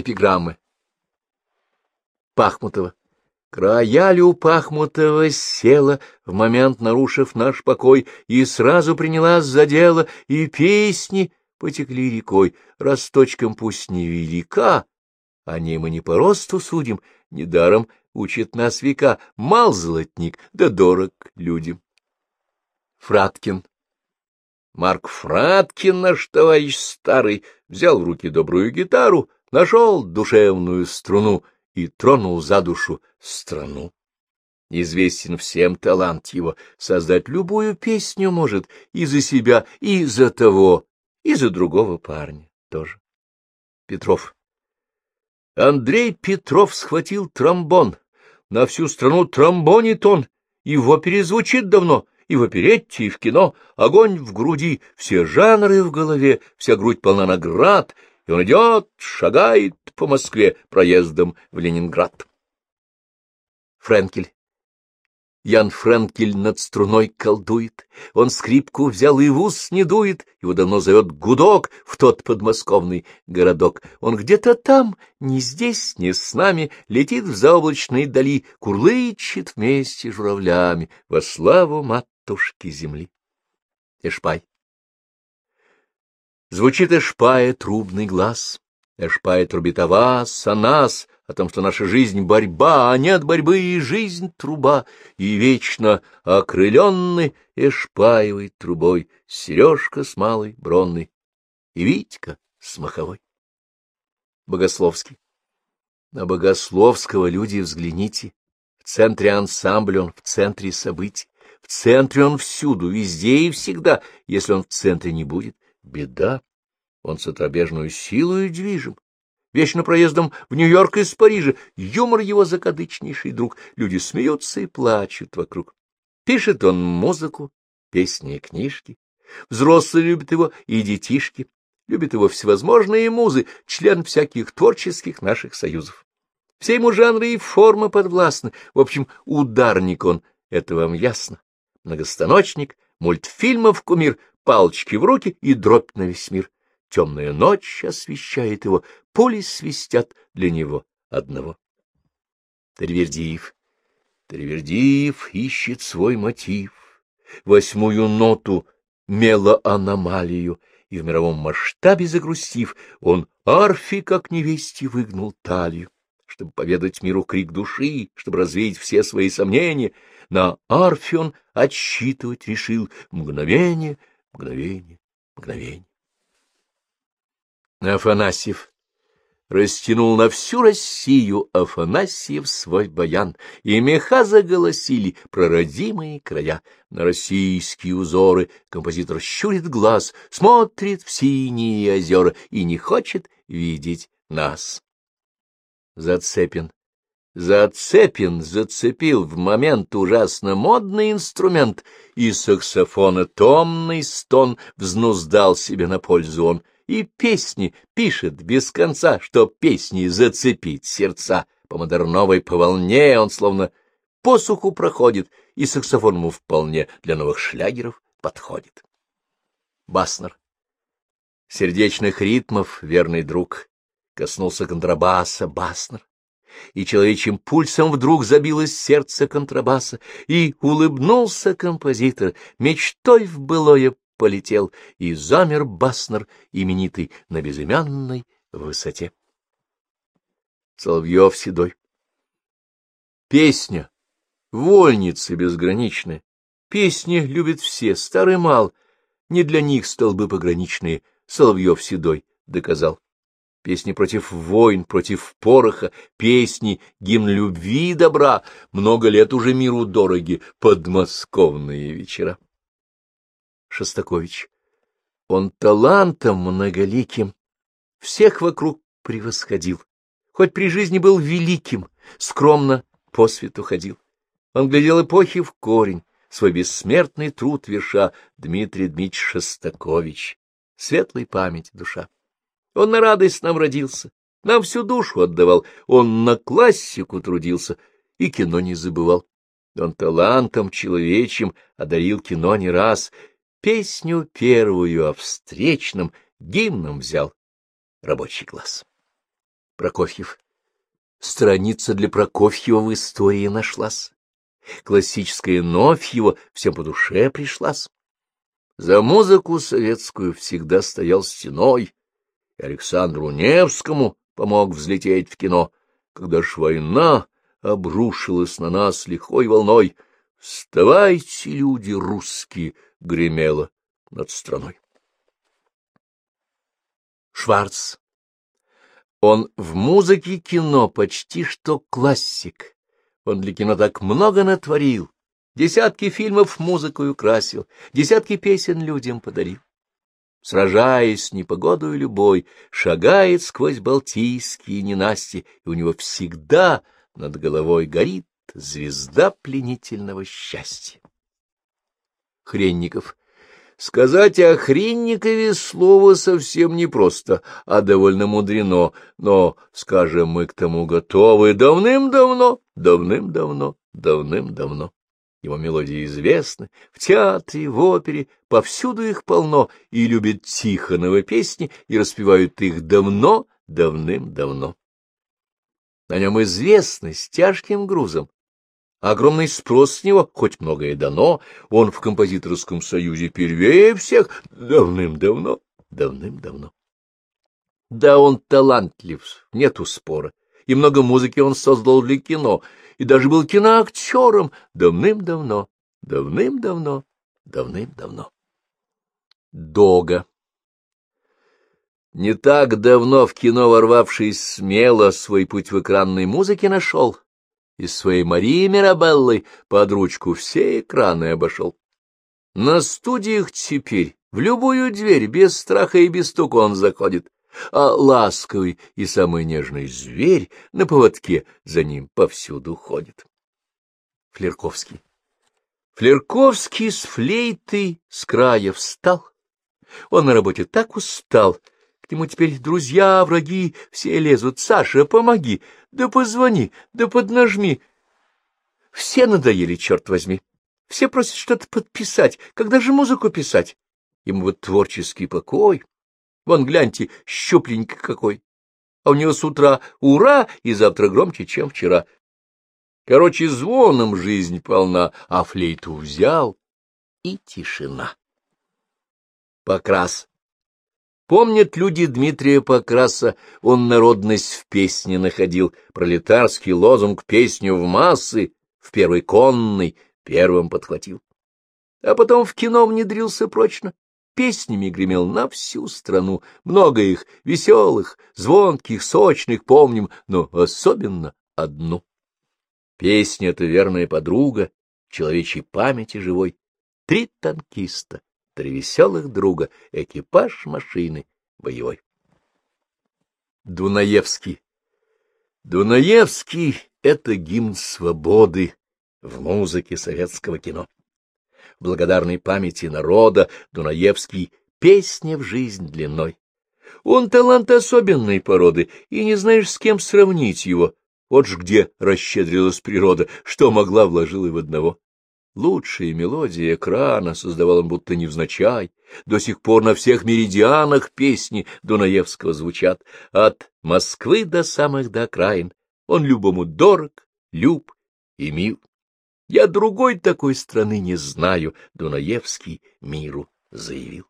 Эпиграммы. Пахмутова. К роялю Пахмутова села, в момент нарушив наш покой, и сразу принялась за дело, и песни потекли рекой. Росточком пусть невелика, о ней мы не по росту судим, недаром учит нас века, мал золотник, да дорог людям. Фраткин. Марк Фраткин, наш товарищ старый, взял в руки добрую гитару, нашел душевную струну и тронул за душу страну. Известен всем талант его, создать любую песню может и за себя, и за того, и за другого парня тоже. Петров. Андрей Петров схватил тромбон. На всю страну тромбонит он, и в опере звучит давно, и в оперетте, и в кино. Огонь в груди, все жанры в голове, вся грудь полна наград, и он идет, шагает по Москве проездом в Ленинград. Френкель. Ян Френкель над струной колдует, он скрипку взял и в ус не дует, его давно зовет гудок в тот подмосковный городок. Он где-то там, не здесь, не с нами, летит в заоблачной дали, курлычет вместе журавлями во славу матушки земли. Эшпай. Звучит эшпая трубный глаз, эшпая трубит о вас, о нас, о том, что наша жизнь — борьба, а нет борьбы и жизнь — труба, и вечно окрыленный эшпаевой трубой сережка с малой бронной и Витька с маховой. Богословский. На Богословского люди взгляните. В центре ансамбля он, в центре событий. В центре он всюду, везде и всегда. Если он в центре не будет, беда. Он с отрабежную силою движим вечно проездом в Нью-Йорк из Парижа. Юмор его закадычнейший друг. Люди смеются и плачут вокруг. Пишет он музыку, песни и книжки. Взрослые любят его и детишки. Любят его всевозможные музы, член всяких творческих наших союзов. Все ему жанры и формы подвластны. В общем, ударник он, это вам ясно. Многостаночник, мультфильмов кумир, палочки в руки и дробь на весь мир. Темная ночь освещает его, пули свистят для него одного. Тервердиев. Тервердиев ищет свой мотив, восьмую ноту, мелоаномалию, и в мировом масштабе загрустив, он арфи, как невесте, выгнул талию, чтобы поведать миру крик души, чтобы развеять все свои сомнения. На арфе он отсчитывать решил мгновение, мгновение, мгновение. Афанасьев растянул на всю Россию Афанасьев свой баян, и меха заголосили про родимые края. На российские узоры композитор щурит глаз, смотрит в синие озера и не хочет видеть нас. Зацепин. Зацепин зацепил в момент ужасно модный инструмент, и саксофона томный стон взнуздал себе на пользу он — и песни пишет без конца, что песни зацепить сердца. По модерновой по он словно посуху проходит, и саксофон ему вполне для новых шлягеров подходит. Баснер. Сердечных ритмов, верный друг, коснулся контрабаса Баснер, и человечьим пульсом вдруг забилось сердце контрабаса, и улыбнулся композитор, мечтой в былое полетел, и замер Баснер, именитый на безымянной высоте. Соловьев седой. Песня, вольница безграничная, песни любят все, старый мал, не для них столбы пограничные, Соловьев седой доказал. Песни против войн, против пороха, песни, гимн любви и добра, много лет уже миру дороги, подмосковные вечера. Шостакович. Он талантом многоликим всех вокруг превосходил, хоть при жизни был великим, скромно по свету ходил. Он глядел эпохи в корень, свой бессмертный труд верша Дмитрий Дмитриевич Шостакович, светлой память душа. Он на радость нам родился, нам всю душу отдавал, он на классику трудился и кино не забывал. Он талантом человечьим одарил кино не раз, Песню первую о встречном гимном взял рабочий класс. Прокофьев. Страница для Прокофьева в истории нашлась. Классическая новь его всем по душе пришлась. За музыку советскую всегда стоял стеной, Александру Невскому помог взлететь в кино, когда ж война обрушилась на нас лихой волной. «Вставайте, люди русские!» — гремело над страной. Шварц. Он в музыке кино почти что классик. Он для кино так много натворил, десятки фильмов музыкой украсил, десятки песен людям подарил. Сражаясь с непогодой любой, шагает сквозь балтийские ненасти, и у него всегда над головой горит звезда пленительного счастья. Хренников. Сказать о Хренникове слово совсем непросто, а довольно мудрено, но, скажем, мы к тому готовы давным-давно, давным-давно, давным-давно. Его мелодии известны, в театре, в опере, повсюду их полно, и любят Тихонова песни, и распевают их давно, давным-давно. На нем известны с тяжким грузом, Огромный спрос с него, хоть многое дано, он в композиторском союзе первее всех давным-давно, давным-давно. Да, он талантлив, нету спора, и много музыки он создал для кино, и даже был киноактером давным-давно, давным-давно, давным-давно. Дога Не так давно в кино ворвавшись смело свой путь в экранной музыке нашел, из своей Марии Мирабеллы под ручку все экраны обошел. На студиях теперь в любую дверь без страха и без стука он заходит, а ласковый и самый нежный зверь на поводке за ним повсюду ходит. Флерковский. Флерковский с флейтой с края встал. Он на работе так устал, к нему теперь друзья, враги, все лезут. Саша, помоги, да позвони, да поднажми. Все надоели, черт возьми. Все просят что-то подписать. Когда же музыку писать? Ему вот творческий покой. Вон, гляньте, щупленький какой. А у него с утра ура, и завтра громче, чем вчера. Короче, звоном жизнь полна, а флейту взял, и тишина. Покрас. Помнят люди Дмитрия Покраса, он народность в песне находил, пролетарский лозунг песню в массы, в первый конный, первым подхватил. А потом в кино внедрился прочно, песнями гремел на всю страну, много их, веселых, звонких, сочных, помним, но особенно одну. Песня — это верная подруга, человечьей памяти живой, три танкиста три веселых друга, экипаж машины боевой. Дунаевский Дунаевский — это гимн свободы в музыке советского кино. Благодарной памяти народа Дунаевский — песня в жизнь длиной. Он талант особенной породы, и не знаешь, с кем сравнить его. Вот ж где расщедрилась природа, что могла вложила в одного. Лучшие мелодии экрана создавал он будто невзначай. До сих пор на всех меридианах песни Дунаевского звучат. От Москвы до самых до окраин. Он любому дорог, люб и мил. Я другой такой страны не знаю, Дунаевский миру заявил.